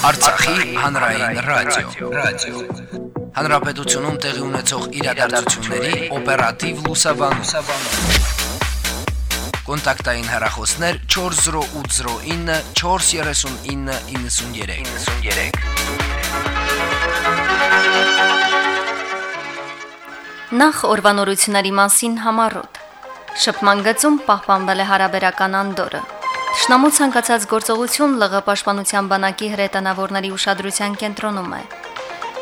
Արցախի հանրային ռադիո, ռադիո։ Հանրապետությունում տեղի ունեցող իրադարձությունների օպերատիվ լուսաբանում։ Կոնտակտային հեռախոսներ 40809 43993։ 93 Նախ օրվանորությունների մասին համառոտ։ Շփման գծում պահպանվել է հարաբերական անդորը։ Տշնամու ցանկացած գործողություն ԼՂ պաշտպանության բանակի հրետանավորների ուշադրության կենտրոնում է։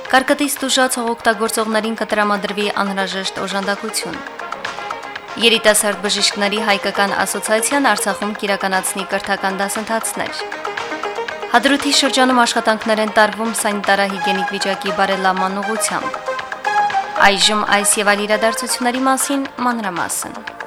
Կարկտից դժուժացող օգտագործողներին կտրամադրվի անհրաժեշտ օժանդակություն։ Երիտասարդ բժիշկների հայկական ասոցիացիան Արցախում կիրականացնի կրթական դասընթացներ։ Հադրութի շրջանում աշխատանքներ են տարվում սանիտարահիգենիկ վիճակի բարելավման ուղղությամբ։ Այժմ այս եւ այլ իրադարձությունների մասին մանրամասն։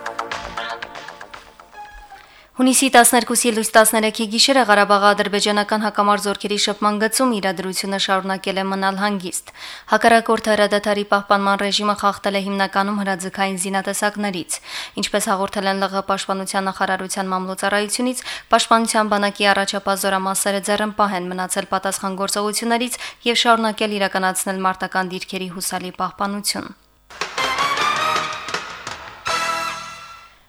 Հունիսի 12-ի լույս 13-ի գիշերը Ղարաբաղի ադրբեջանական հակամարտ զորքերի շփման գծում իրադրությունը շարունակել է մնալ հանգիստ։ Հակառակորդ հրադադարի պահպանման ռեժիմը խախտել է հիմնականում հրաձգային զինատեսակներից, ինչպես հաղորդել են ԼՂ պաշտպանության նախարարության մամլոյցարայությունից, պաշտպանության բանակի առաջապահ զորամասերը ձեռնպահ են մնացել պատասխան գործողություններից եւ շարունակել իրականացնել մարտական դիրքերի հուսալի պահպանություն։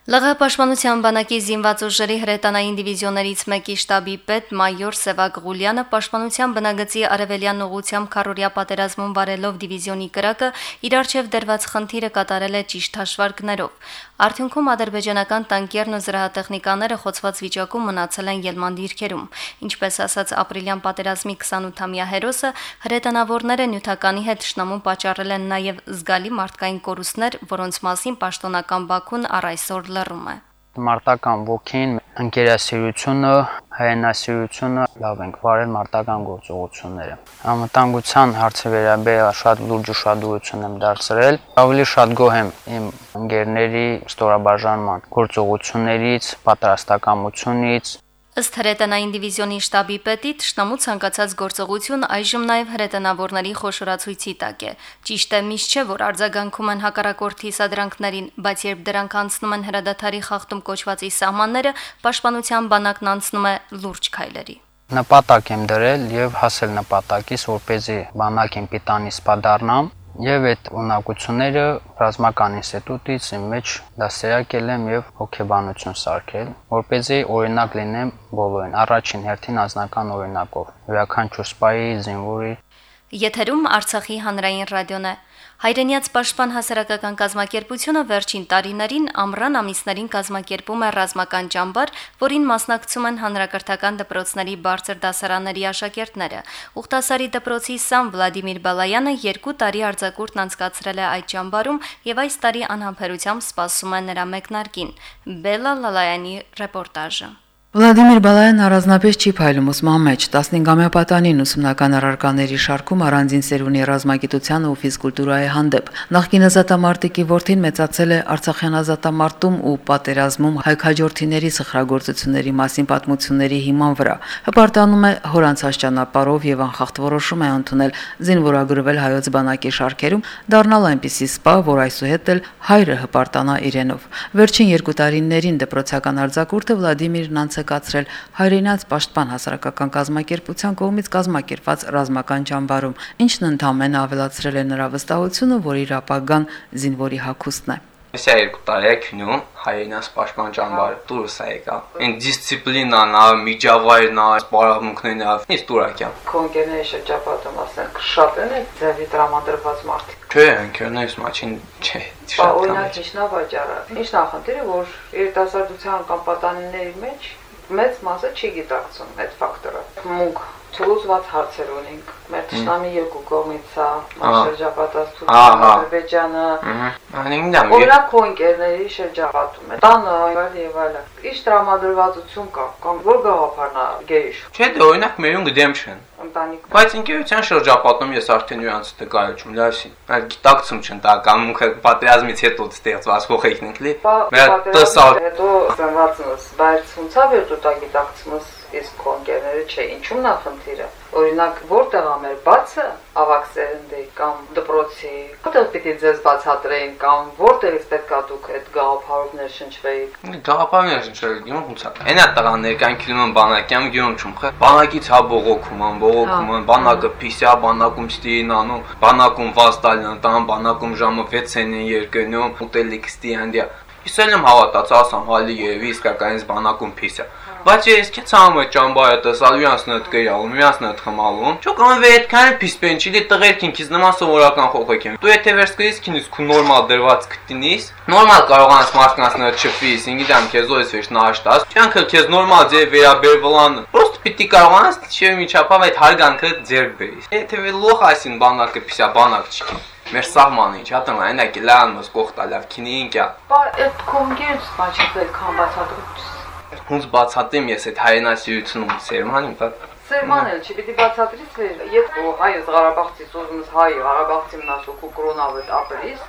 ԼՂ պաշտպանության բանակի զինված ուժերի հրետանային դիվիզիոներից մեկի շտաբի պետ մայոր Սևակ Ղուլյանը պաշտպանության բնագծի արևելյան ուղությամբ քարորիա պատերազմում վարելով դիվիզիոնի կրակը իր արչև դրված խնդիրը կատարել է ճիշտ հաշվարկներով։ Արդյունքում ադրբեջանական տանկերն ու զրահատեխնիկաները խոցված վիճակում մնացել են ելման դիրքերում։ Ինչպես ասաց ապրիլյան պատերազմի 28-ամյա հերոսը, հրետանավորները նյութականի հետ շնամուն պատճառել են նաև զգալի մարդկային կորուստներ, որոնց մասին պաշտոնական Բաքուն առ այսօր լռում է մարտական ոգին, ընկերասիրությունը, հայրենասիրությունը լավ ենք վարել մարտական գործողությունները։ Անվտանգության հարցի վերաբերյալ շատ լուրջ ուշադրություն եմ դարձրել։ Ավելի շատ գոհ եմ իմ ընկերների ստորաբաժանման գործողություններից, պատրաստակամությունից, Ըստ հրետանային դիվիզիոնի շտաբի պետի Տշնամու ցանկացած գործողություն այժմ նաև հրետանավորների խոշորացույցի տակ է։ Ճիշտ է միշտ չէ, որ արձագանքում են հակառակորդի սադրանքներին, բայց երբ դրանք անցնում են հրադադարի խախտում կոչվածի սահմանները, պաշտպանության բանակն անցնում է լուրջ քայլերի նպատակ եմ դրել եւ հասել նպատակից, որ เป զի բանակին պիտանի սպադառնամ Եվ այդ ունակությունները ռազմական ինստիտուտից իմ մեջ դասերակել եմ եւ հոգեբանություն սարքել, որ เป զի օրինակ լինեմ բոլորին, առաջին հերթին անձնական օրինակով։ Յուրաքանչյուր սպայի զինվորի Եթերում Արցախի հանրային ռադիոն է։ Հայրենիաց պաշտպան հասարակական կազմակերպությունը վերջին տարիներին ամռան ամիսներին կազմակերպում է ռազմական ճամբար, որին մասնակցում են հանրակրթական դպրոցների բարձր դասարանների աշակերտները։ Ուխտասարի դպրոցի Սամ Վլադիմիր Բալայանը 2 տարի արձակուրդն անցկացրել է այդ ճամբարում եւ այս տարի անհամբերությամբ սպասում է նրա մեկնարկին։ Բելա Լալայանի ռեպորտաժը։ Վլադիմիր Բալայան առանձնապես չի փայլում ուսման մեջ 15-ամյա պատանին ուսումնական առարկաների շարքում առանձին սերունի ռազմագիտության ու ֆիզկուլտուրայի հանդեպ։ Նախկին ազատամարտիկի որդին մեծացել է Արցախյան ազատամարտում ու պատերազմում հայքաջորդիների սխրագործությունների մասին պատմությունների հիման վրա։ Հպարտանում է հորանցած ճանապարհով եւ անխախտ որոշում է ընդունել զինվորագրվել հայոց բանակի շարքերում, դառնալ այնպիսի սպա, որ այսուհետ էլ հայրը հպարտանա իրենով։ Վերջին երկու տարիներին դպրոցական արձակուրդը Վլադիմիրն անց է կացրել հայրենաց պաշտպան հասարակական կազմակերպության կողմից կազմակերպված ռազմական ճամբարում, ինչն ընդամենը ավելացրել է նրա վստահությունը, որ իր ապագան զինվորի հակոստն է։ Իսա երկու տարի է քնում հայրենաց պաշտպան ճամբարը դուրս է եկա։ Այն դիսցիպլինան, ա միջավայրն, ա բարամունքներն, ա ինձ դուրակյա։ Կոնկերների շրջապատում ասենք շատ են այդ ձևի տրամադրված մարդիկ։ Չէ, ընկերներս մաչին չէ։ Բա օրինակ ինչնա վաճառը։ Ինչ նախնդիրը, որ երիտասարդության կամ պատանիների մեջ մեծ մասը չի գիտակցում այդ ֆակտորը։ Մունք չլուծված հարցեր ունենք։ Մեր ճշտամի երկու կողմից է շրջապատասություն Ադրբեջանը։ Անինգնա։ Օրինակ քո ընկերների շրջապատում է։ Տանը այլ եւ այլ։ Ինչ տրամադրվածություն կա կամ որ գաղափարն է գերիշ։ Չէ, դե օրինակ մերուն գդեմ չեն ընտանիք։ Բայց ինքնության շրջապատում ես արդեն նրանց նկարիչում լավսին։ Այդ գիտակցում չեն տա կամ մուքը պատերազմից հետո ստեղծված փոխեքն ենք լի։ Մեր տեսալ հետո ծնվածնս, բայց ոնց է վերջո տա գիտակցումս իսկ քո ընկերները չէ։ Ինչու՞մն է խնդիրը։ Օրինակ, որտեղ է մեր բացը ավակ սերնդի կամ դպրոցի, որտեղ պիտի ձեզ բացատրեին կամ որտեղից պետքա դուք այդ գաղափարներ շնչվեիք։ Գաղափարներ շնչվել գյուղ ոնց է։ Այնա տղաներ կան քիլում են բանակյամ գյուղ չում խը։ Բանակից հա բողոքում են, բողոքում են, բանակը պիսյա, բանակում ստին անում, բանակում վաստալյան տան, բանակում ժամը 6-ին երկնում, ուտելիք ստի հանդիա։ Ես եմ հավատաց, ասամ, հալի երևի իսկականից բանակում պիսյա։ Բայց ես քիչ ամը ճամբարը տեսալ միասն այդ կերալ, միասն այդ խմալում։ Չո կամ վետքան պիսպեն չի դե տղերքին քիզ նման սովորական խոխեք եմ։ Դու եթե վերսկրիս քինից քու նորմալ դրված կտինիս, նորմալ կարողանաս մարդկանց չփիս, ինգիդամ քեզ ո՞ս վեշ նաշտաս։ Չանքը քեզ նորմալ ձե վերաբերվլան։ Պրոստ պիտի կարողանաս չէ միջապավ այդ հարգանքը ձեր բերիս։ Եթե լոխ ասին բանակը պիսա բանակ չի մեր սահմանը ինչ հատում այն է կլան մս կողտալավ քինին կյա բա այդ կոնգերս բաչել քան բացատրում հունց բացատեմ ես այդ հայրենասիրությունում սերմանին, բա Սերմանել չի, պիտի բացատրից վեր, երբ հայոց Ղարաբաղցից ուզում ես հայ Ղարաբաղցի մնացու կու կրոնավետ ապրիս,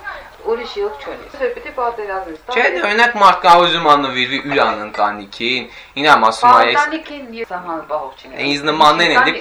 ուրիշ ելք չունի։ Դե պիտի պատերազմից տա։ Չէ, դե օրինակ մարդ կա ուզում աննվիրվի ուրան ընտանիքին, ինամ ասում է ընտանիքին ես սահմանը պահող չինի։ Ինձ նմաններն են, դի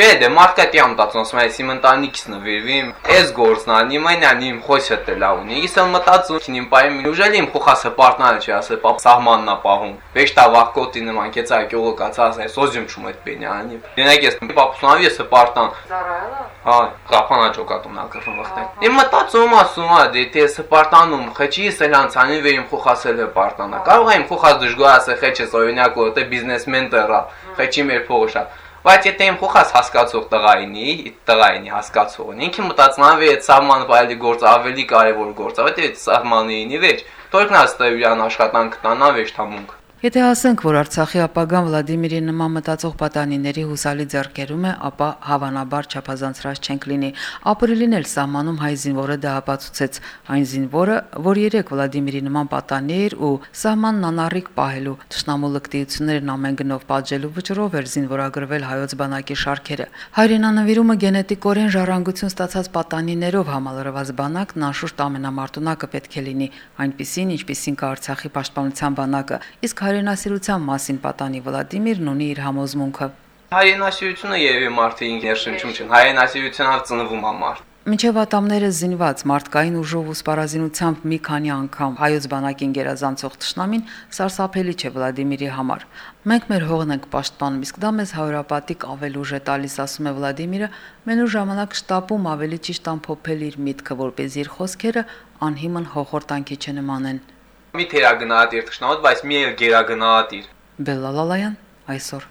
Չէ, դե մարդ կա տիամ մտածում, ասում է իմ ընտանիքից նվիրվիմ, ես գործն անի, մենան իմ խոյսը տելա ունի։ Ես եմ մտածում, քին իմ պայմ ուժելի իմ խոխասը պարտները չի, ասել, պապ սահմանն է պահում։ Վեշտա վախկոտի նման կեցա գյուղը կացած, այս ոզյում չում այդ բենյանի։ Դենակ ես պապուսնավի ես պարտան։ Զարայալա։ Հա, կապանա ճոկատում նա կրվում վախտե։ Իմ մտածում ասում է, դե թե սպարտանում խեչի սելանցանի վերիմ խոխասել է պարտանա։ Կարող եմ խոխած դժգոհ ասել խեչս օրինակ որտե բիզնեսմեն տերա, խեչի մեր փողը շատ։ Բայց եթե իմ խոխած հասկացող տղայինի, տղայինի հասկացողն ինքը մտածնավ է այդ սահմանը բայլի գործ ավելի կարևոր գործ, որտեղ այդ սահմանը ինի վեճ։ Թորքն աստը իրան աշխատանք տանա վեճ թամունք։ Եթե ասենք, որ Արցախի ապագան Վլադիմիրի նման մտածող պատանիների հուսալի ձեռքերում է, ապա հավանաբար չափազանցրած չենք լինի։ Ապրիլին էլ սահմանում հայ զինվորը դա ապացուցեց։ Այն զինվորը, որ երեք Վլադիմիրի նման պատանի էր ու սահմանն անառիկ պահելու, ճշնամու լկտիություններն ամեն գնով պատժելու վճռով էր զինվորագրվել հայոց բանակի շարքերը։ Հայրենանվիրումը գենետիկորեն ժառանգություն ստացած պատանիներով համալրված բանակն անշուշտ ամենամարտունակը պետք է լինի, այնպիսին, ինչպիսին կա Արցախի պաշտպանության բանակը։ Իսկ հայրենասիրության մասին պատանի Վլադիմիրն ունի իր համոզմունքը։ Հայրենասիրությունը երևի մարդը ինքներշնչում չեն։ Հայրենասիրությունով ծնվում է մարդ։ Մինչև ատամները զինված մարդկային ուժով ու սպառազինությամբ մի քանի անգամ հայոց բանակին գերազանցող ճշնամին սարսափելի չէ Վլադիմիրի համար։ Մենք մեր հողն ենք պաշտպանում, իսկ դա մեզ հայրապատիկ ավել ուժ է տալիս, ասում է Վլադիմիրը, մենու ժամանակ շտապում ավելի ճիշտ ամփոփել իր միտքը, որպեսզի իր խոսքերը անհիմն հողորտանքի չնմանեն։ Մի թերագնահատիր ճշնամոտ, բայց մի էլ գերագնահատիր։ Բելլալալայան այսօր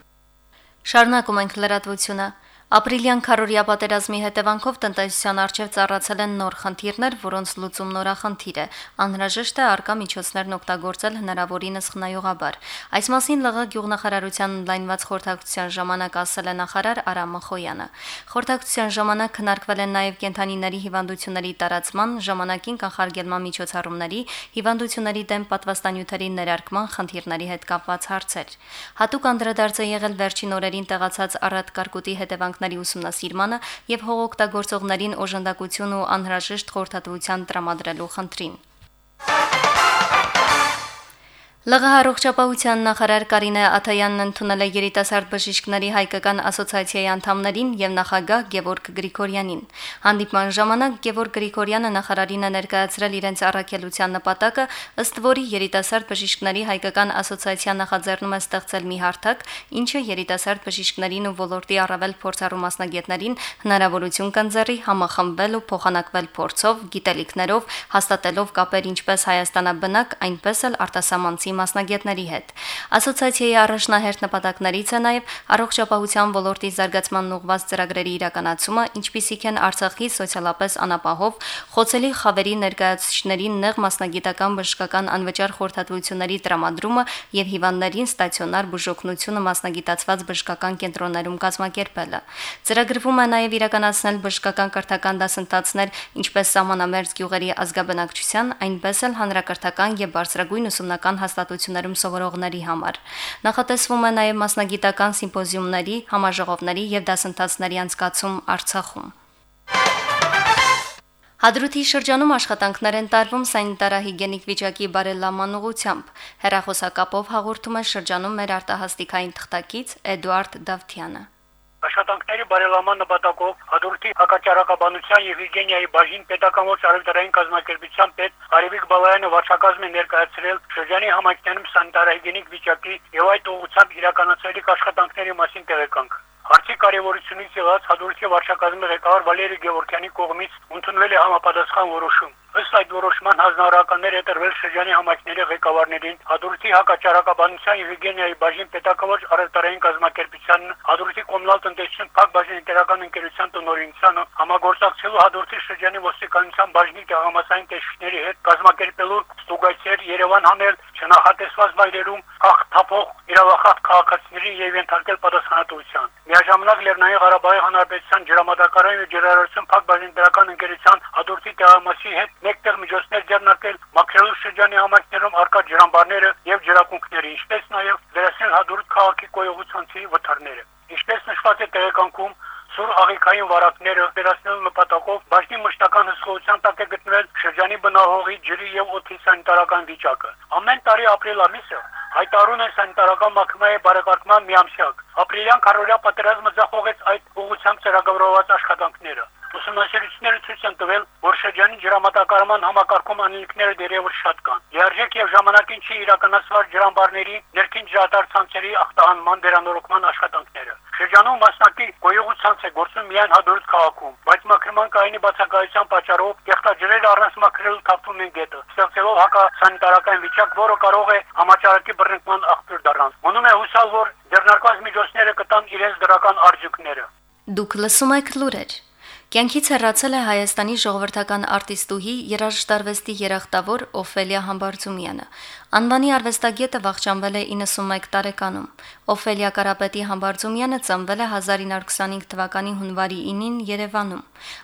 Շարունակում ենք լրատվությունը։ Ապրիլյան քարորիա պատերազմի հետևանքով տնտեսության արժև ծառացել են նոր խնդիրներ, որոնց լուծում նորախնդիր է։ Անհրաժեշտ է արկա միջոցներն օգտագործել հնարավորինս խնայողաբար։ Այս մասին ԼՂ գյուղնախարարության լայնված խորհրդակցության ժամանակ ասել է նախարար Արամ Մխոյանը։ Խորհրդակցության ժամանակ քննարկվել են նաև կենթանիների հիվանդությունների տարածման, ժամանակին կանխարգելման միջոցառումների, հիվանդությունների դեմ պատվաստանյութերի ներարկման խնդիրների հետ կապված հարցեր։ Հատուկ անդրադարձ է եղել վերջին օրերին տեղացած առատ կարկուտի հետևանք հետևանքների ուսումնասիրմանը եւ հողօգտագործողներին օժանդակություն ու անհրաժեշտ խորհրդատվության տրամադրելու խնդրին։ ԼՂՀ առողջապահության նախարար Կարինե Աթայանն ընդունել է երիտասարդ բժիշկների հայկական ասոցիացիայի անդամներին եւ նախագահ Գևորգ Գրիգորյանին։ Հանդիպման ժամանակ Գևորգ Գրիգորյանը նախարարին է ներկայացրել իրենց առաքելության նպատակը, ըստ որի երիտասարդ բժիշկների հայկական ասոցիացիան նախաձեռնում է ստեղծել մի հարթակ, ինչը երիտասարդ բժիշկներին ու ոլորտի առավել փորձառու մասնագետներին հնարավորություն կընձեռի համախմբել ու փոխանակվել փորձով, գիտելիքներով, հաստատելով կապեր ինչպես Հայաստանաբնակ, այնպես էլ արտասահմանցի ոլորտի մասնագետների հետ։ Ասոցիացիայի առաջնահերթ նպատակներից է նաև առողջապահության ոլորտի զարգացման ուղղված ծրագրերի իրականացումը, ինչպիսիք են Արցախի սոցիալապես անապահով, խոցելի խավերի ներկայացուցիչների նեղ մասնագիտական բժշկական անվճար խորհրդատվությունների տրամադրումը եւ հիվանդներին ստացիոնար բուժօգնությունը մասնագիտացված բժշկական կենտրոններում կազմակերպելը։ Ծրագրվում է նաև իրականացնել բժշկական կրթական դասընթացներ, ինչպես սահմանամերձ գյուղերի ազգաբնակչության, այնպես էլ հանրակրթական եւ բարձրագույն ուսումնական հաստատությունների հաստատություններում սովորողների համար։ Նախատեսվում է նաև մասնագիտական սիմպոզիումների, համաժողովների եւ դասընթացների անցկացում Արցախում։ Հադրութի շրջանում աշխատանքներ են տարվում սանիտարահիգենիկ վիճակի բարելավման ուղղությամբ։ Հերախոսակապով հաղորդում է շրջանում մեր արտահասթիկային թղթակից Էդուարդ Դավթյանը։ Աշխատանքների բարելավման նպատակով Հադրութի հակաճարակաբանության եւ հիգիենայի բաժին պետական ոչ արևելային կազմակերպության պետ Արևիկ Բալայանը վարչակազմի ներկայացրել շրջանի համայնքներում սանիտարահիգենիկ վիճակի եւ այդ ուղղությամբ իրականացվելիք աշխատանքների մասին տեղեկանք։ Հարցի կարևորությունից ելած Հադրութի վարչակազմի ղեկավար Վալերի Գևորգյանի կողմից ընդունվել է համապատասխան որոշում։ Ըստ այդ որոշման հանրահարականներ է տրվել շրջանի համայնքների ղեկավարներին, Հադրութի հակաճարակաբանության եւ հիգիենայի բաժին պետակավոր առևտրային կազմակերպության, Հադրութի կոմունալ տնտեսություն փակ բաժին ինտերական ընկերության տնօրինությանը, համագործակցելու Հադրութի շրջանի ոստիկանության բաժնի տեղամասային տեսուչների հետ կազմակերպելու ստուգայցեր Երևան հանել չնախատեսված վայրերում ախտափող իրավախախտ քաղաքացիների եւ ենթարկել պատասխանատվության։ Միաժամանակ Լեռնային Ղարաբաղի Հանրապետության ջրամատակարարային ու ջրարարություն փակ բաժնետարական ընկերության Հադրութի տեղամասի հետ մեկտեղ միջոցներ ձեռնարկել Մաքրելու շրջանի համայնքներում արկա ջրամբարները եւ ջրակունքները, ինչպես նաեւ վերացնել Հադրութ քաղաքի կոյողուցանցի վթարները։ Ինչպես նշված է տեղեկանքում, սուր աղիքային վարակները վերացնելու նպատակով բաժնի մշտական հսկողության տակ է գտնվել շրջանի բնահողի ջրի եւ օդի սանիտարական վիճակը։ Ամեն տարի ապրիլ ամիսը հայտարարում է սանիտարական մաքմայի բարեկարգման միամսյակ։ Ապրիլյան քարորյա պատերազմը ձախողեց այդ ուղղությամբ ծրագրավորված աշխատանքները։ Ուսումնասիրությունները ցույց են տվել, որ շրջանի ջրամատակարարման համակարգում անելիքները դերևս շատ կան։ Լիարժեք եւ ժամանակին չի իրականացված ջրամբարների ներքին ջրատար ցանցերի ախտահանման վերանորոգման աշխատանքները։ Շրջանում մասնակի գոյողությամբ է գործում միայն Հադրութ քաղաքում, բայց մաքրման կայանի բացակայության պատճառով կեղտաջրերը առանց մաքրելու թափվում են հակասանիտարական վիճակ, որը կարող է համաճարակի բռնկման աղբյուր դառնալ։ Մնում է հուսալ, որ ձեռնարկված միջոցները կտան իրենց դրական արդյունքները։ Դուք լսում եք լուրեր։ Կյանքից հեռացել է Հայաստանի ժողովրդական արտիստուհի երաժշտարվեստի երախտավոր Օֆելիա Համբարձումյանը։ Անվանի արվեստագետը վախճանվել է 91 տարեկանում։ Օֆելիա Կարապետի Համբարձումյանը ծնվել է 1925 թվականի հունվարի 9-ին Երևանում։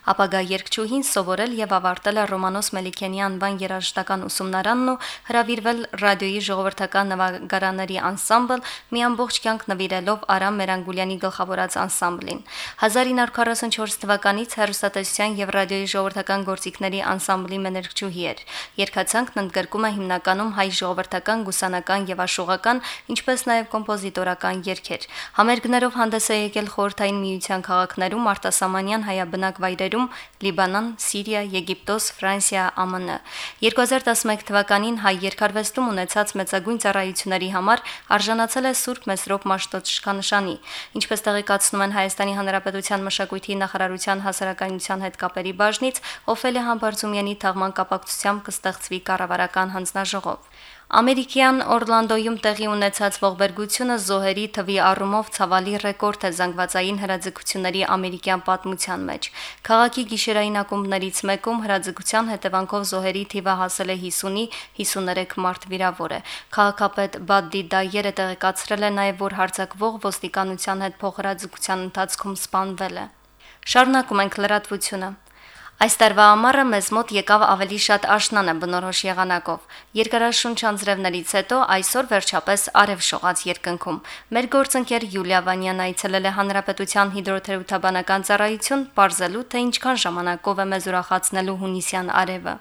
Ապագա երգչուհին սովորել եւ ավարտել է Ռոմանոս Մելիքյանի անվան երաժշտական ուսումնարանն ու հրավիրվել ռադիոյի ժողովրդական նվագարանների անսամբլ, մի ամբողջ կյանք նվիրելով Արամ Մերանգուլյանի գլխավորած անսամբլին։ 1944 թվականից հերոստատեսության եւ ռադիոյի ժողովրդական գործիքների անսամբլի մեներկչուհի էր։ Երկացանքն ընդգրկում է հիմնականում հայ ժողովրդական գուսանական եւ աշխուղական, ինչպես նաեւ կոմպոզիտորական երգեր։ Համերգներով հանդես է եկել խորհրդային միության քաղաքներում, արտասահմանյան հայաբնակ վայրերում՝ Լիբանան, Սիրիա, Եգիպտոս, Ֆրանսիա, ԱՄՆ։ 2011 թվականին հայ երկարվեստում ունեցած մեծագույն ծառայությունների համար արժանացել է Սուրբ Մեսրոպ Մաշտոցշքանշանի, ինչպես տեղեկացնում են Հայաստանի Հանրապետության մշակույթի նախարարության հասարակայնության հետ կապերի բաժնից, Օֆելիա Համբարձումյանի թաղման կապակցությամբ կստեղծվի կառավարական հանձնաժողով։ Ամերիկյան Օրլանդոյում տեղի ունեցած ողբերգությունը զոհերի թվի առումով ցավալի ռեկորդ է զանգվածային հրաձգությունների ամերիկյան պատմության մեջ։ Քաղաքի գիշերային ակումբներից մեկում հրաձգության հետևանքով զոհերի թիվը հասել է 50-ի, 53 մարդ վիրավոր է։ Քաղաքապետ Բադդի Դայերը տեղեկացրել է նաև, որ հարձակվող ոստիկանության հետ փոխհրաձգության ընթացքում սպանվել է։ Շարունակում ենք լրատվությունը։ Այս տարվա ամառը մեզ մոտ եկավ ավելի շատ աշնանը բնորոշ եղանակով։ Երկարաշունչ անձրևներից հետո այսօր վերջապես արև շողաց երկնքում։ Մեր գործընկեր Յուլիա Վանյան այցելել է Հանրապետության հիդրոթերապևտաբանական ծառայություն, ողջելու թե ինչքան ժամանակով է մեզ ուրախացնելու հունիսյան արևը։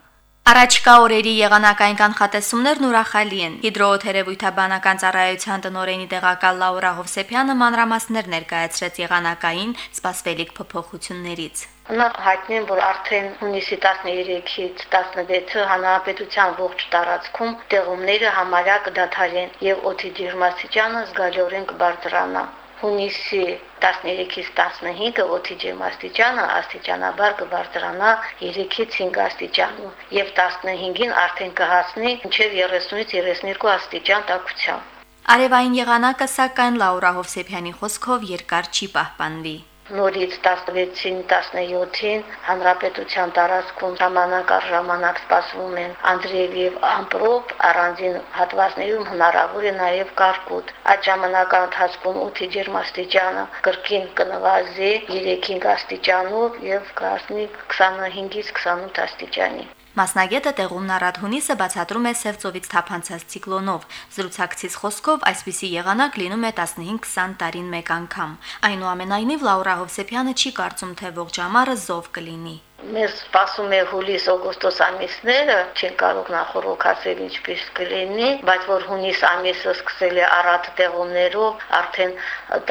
Առաջկա օրերի եղանակային կանխատեսումներն ուրախալի են։ Հիդրոթերապևտաբանական ծառայության տնօրենի տեղակալ Լաուրա Հովսեփյանը մանրամասներ ներկայացրեց եղանակային սպասվելիք փոփոխություններից։ Նախ հայտնի են, որ արդեն հունիսի 13-ից 16-ը հանրապետության ողջ տարածքում տեղումները համարյա կդադարեն եւ օդի ջերմաստիճանը զգալիորեն կբարձրանա հունիսի 13-ից 15-ը օդի ջերմաստիճանը աստիճանաբար կբարձրանա 3-ից 5 աստիճան եւ 15-ին արդեն կհասնի մինչեւ 30-ից 32 աստիճան տաքությամբ։ Արևային եղանակը սակայն Լաուրա Հովսեփյանի խոսքով երկար չի պահպանվի նորից 16-ին 17-ին հանրապետության տարածքում ժամանակ առ ժամանակ սպասվում են Անդրեև եւ Ամպրոպ առանձին հատվածներում հնարավոր է նաեւ կարկուտ այդ ժամանակահատվածում օդի ջերմաստիճանը կրկին կնվազի 3-5 աստիճանով եւ կհասնի 25-ից 28 աստիճանի Մասնագետը տեղումն առատ հունիսը բացատրում է Սևծովից թափանցած ցիկլոնով։ Զրուցակցից խոսքով այսպիսի եղանակ լինում է 15-20 տարին մեկ անգամ։ Այնուամենայնիվ Լաուրա Հովսեփյանը չի կարծում, թե ողջ ամառը զով կլինի։ Մեր սպասում է հուլիս-օգոստոս ամիսները, չեն կարող նախորոքացել ինչպես կլինի, բայց որ հունիս ամիսը սկսել է առատ տեղումներով, արդեն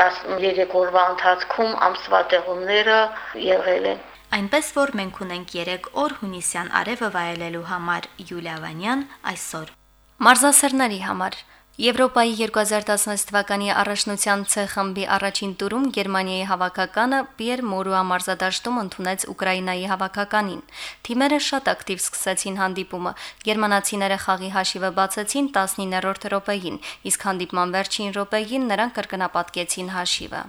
13 օրվա ընթացքում ամսվա տեղումները եղել են Այնպես որ մենք ունենք 3 օր հունիսյան արևը վայելելու համար Յուլիա Վանյան այսօր։ Մարզասերների համար. Եվրոպայի 2016 թվականի առաջնության C խմբի առաջին տուրում Գերմանիայի հավաքականը Պիեր Մորուա մարզադաշտում ընդունեց Ուկրաինայի հավաքականին։ Թիմերը շատ ակտիվ սկսեցին հանդիպումը։ Գերմանացիները խաղի հաշիվը բացեցին 19-րդ րոպեին, իսկ հանդիպման վերջին րոպեին նրանք կրկնապատկեցին հաշիվը։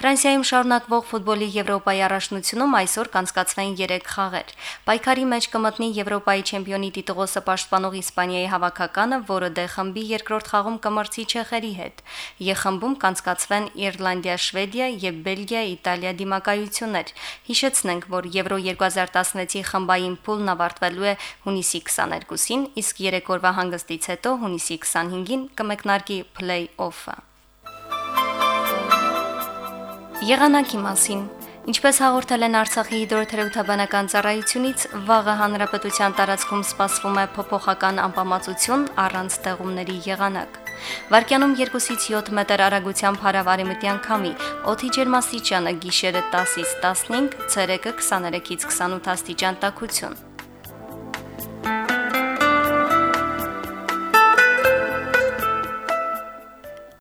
Ֆրանսիայում շարունակվող ֆուտբոլի Եվրոպայի առաջնությունում այսօր կանցկացվեն 3 խաղեր։ Պայքարի մեջ կմտնի Եվրոպայի չեմպիոնի տիտղոսը պաշտպանող Իսպանիայի հավաքականը, որը դե խմբի երկրորդ խաղում կմրցի Չեխերի հետ։ Ե խմբում կանցկացվեն Իռլանդիա, Շվեդիա եւ Բելգիա, Իտալիա դիմակայություններ։ Հիշեցնենք, որ Եվրո 2016-ի խմբային փուլն ավարտվելու է հունիսի 22-ին, իսկ 3 օրվա հանգստից հետո հունիսի 25-ին կմեկնարկի փլեյ-օֆը։ Եղանակի մասին. Ինչպես հաղորդել են Արցախի հիդրոթերապևտաբանական ծառայությունից, վաղը հանրապետության տարածքում սպասվում է փոփոխական անբավարարություն առանց տեղումների եղանակ։ Վարկյանում 2-ից 7 մետր արագությամբ հարավարեմտյան քամի, օդի ջերմաստիճանը գիշերը 10-ից 15, ցերեկը 23-ից 28 աստիճան տաքություն։